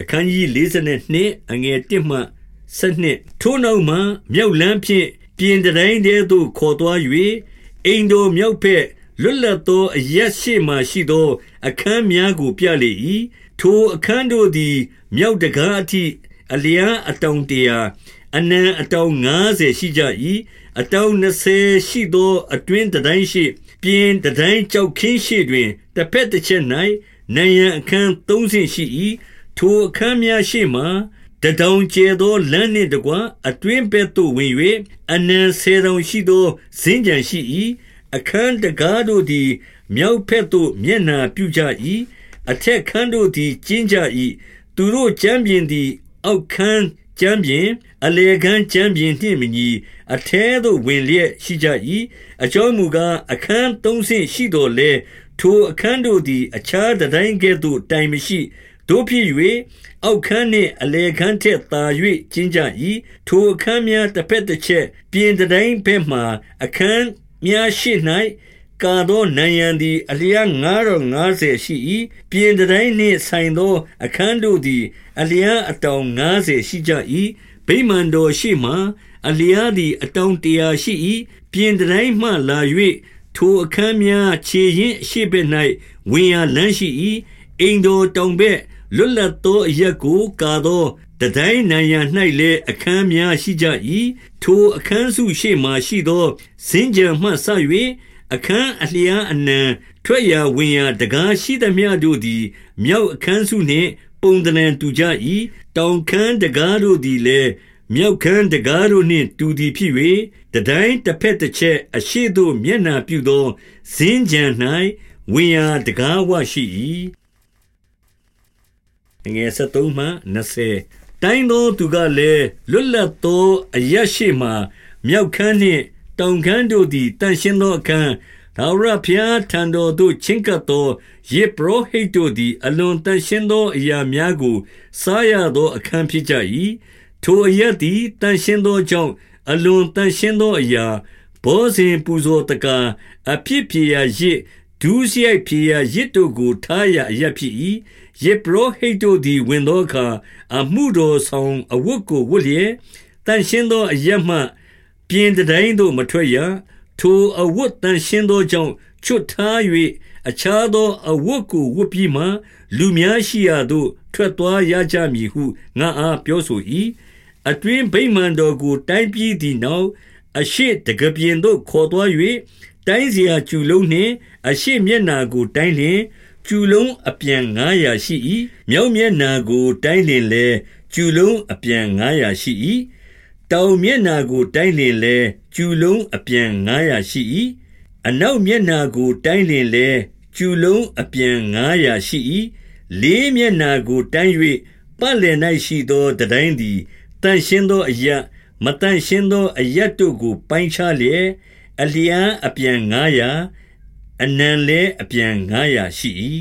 အခန်းကြီး42အငယ်1မှ7ထိုနောက်မှမြောက်လန်းဖြင့်ပြင်တိုင်းတဲသို့ခေါ်သွား၍အိမ်တော်မြောက်ဖက်လွတ်လပ်သောအရက်ရှိမှရှိသော အခန်းများကိုပြလေ၏ထိုအခန်းတို့သည်မြောက်တကားအထိအလျားအတောင်တရာအနံအတောင်90ရှိကြ၏အတောင်20ရှိသော အတွင်းတိုင်းရှိ ပြင်တိုင်းကြောက်ခင်းရှိတွင်တစ်ဖက်တစ်ချက်၌နံရန်အခန်း3ဆင့်ရှိ၏ ထိုအခန်းများရှိမှတတောင်ကျဲသောလမ်းနှင့်တကွအတွင်းဘက်သို့ဝင်၍အနံဆယ်တောင်ရှိသောဇင်းကြံရှိ၏အခန်းတကားတို့သည် မြောက်ဘက်သို့မျက်နှာပြုကြ၏အထက်ခန်းတို့သည်ကျင်းကြ၏သူတို့ကျမ်းပြင်သည် အောက်ခန်းကျမ်းပြင်အလေခန်းကျမ်းပြင်နှင့်မညီအထဲသို့ဝင်လျက်ရှိကြ၏အကြောင်းမူကားအခန်းသုံးဆင့်ရှိတော်လဲထိုအခန်းတို့သည် အခြားတိုင်းကဲ့သို့တိုင်မရှိ တို့ဖြစ်၍အောက်ခန်းနှင့်အလေခန်းထက်သာ၍ကျင်းကြ၏ထိုအခန်းများတစ်ဖက်တစ်ချက်ပြင်တိုင်းဘက်မှအခန်းများရှိ၌ကာသောနံရံသည်အလျား950ရှိ၏ပြင်တိုင်းနှင့်ဆိုင်သောအခန်းတို့သည် အလျားအတောင်90ရှိကြ၏ဗိမာန်တော်ရှိမှအလျားသည်အတောင်100ရှိ၏ပြင်တိုင်းမှလာ၍ထိုအခန်းများခြေရင်ရှိဘက်၌ဝင်ရလမ်းရှိ၏အိမ်တော်တောင်ဘက် လွတ်လပ်သောအရက်ကို ကာသောတတိုင်းနံရ၌လည်းအခန်းများရှိကြ၏ထိုအခန်းစုရှိမှရှိသောစင်ကြံမှဆ၍အခန်းအလျားအနံထွက်ရာဝင်ရာတကားရှိသမျှတို့သည် မြောက်အခန်းစုနှင့် ပုံတန်တူကြ၏တောင်ခန်းတကားတို့သည်လည်းမြောက်ခန်းတကားတို့နှင့်တူသည်ဖြစ်၍တတိုင်းတစ်ဖက်တစ်ချက်အရှိတို့မျက်နှာပြုသောဇင်းကြံ၌ဝင်ရာတကားဝရှိ၏ ငယ်73မှ20တိုင်းသောသူကလည်းလွတ်လပ်သောအရရှိမှမြောက်ခန်းနှင့်တောင်ခန်းတို့သည်တန်ရှင်းသောအခန်းသာဝရဖျားထံတော်သို့ချင်းကပ်သောယေဘရဟိတ်တို့သည် အလွန်တန်ရှင်းသောအရာများကို စားရသောအခန်းဖြစ်ကြ၏ထိုအရက်သည်တန်ရှင်းသောကြောင့်အလွန်တန်ရှင်းသောအရာဘောဇင်ပူဇော်တကာအဖြစ်ပြေရာရစ် ဒုစရိုက်ပြေရာရစ်တို့ကိုထားရအရက်ဖြစ်၏ယေဘရဟိတ်တို့သည်ဝင်သောအခါအမှုတော်ဆောင်အဝတ်ကိုဝတ်လျက်တန်ရှင်းသောအရက်မှပြင်တိုင်းသို့မထွက်ရထိုအဝတ်တန်ရှင်းသောကြောင့်ချွတ်ထား၍အခြားသောအဝတ်ကိုဝတ်ပြီးမှလူများရှိရာသို့ ထွက်သွားရကြမည်ဟုငါအားပြောဆို၏အတွင်ဗိမာန်တော်ကိုတိုင်းပြီးသည့်နောက်အရှိတကပြင်းသို့ခေါ်သွား၍ တိုင်းစရာကျူလုံးနှင့် အရှေ့မျက်နာကို တိုင်းလျှင် ကျူလုံးအပြန်ငါးရာရှိ၏။မြောက်မျက်နှာကို တိုင်းလျှင်လည်း ကျူလုံးအပြန်ငါးရာရှိ၏။တောင်မျက်နှာကို တိုင်းလျှင်လည်း ကျူလုံးအပြန်ငါးရာရှိ၏။အနောက်မျက်နှာကို တိုင်းလျှင်လည်း ကျူလုံးအပြန်ငါးရာရှိ၏။လေးမျက်နှာကို တိုင်း၍ပတ်လည်၌ရှိသော တန်တိုင်းသည် သန့်ရှင်းသောအရပ်၊မသန့်ရှင်းသော အရပ်တို့ကို ပိုင်းခြားလျက် အလျံအပြန်900အနံလဲအပြန်900ရှိ၏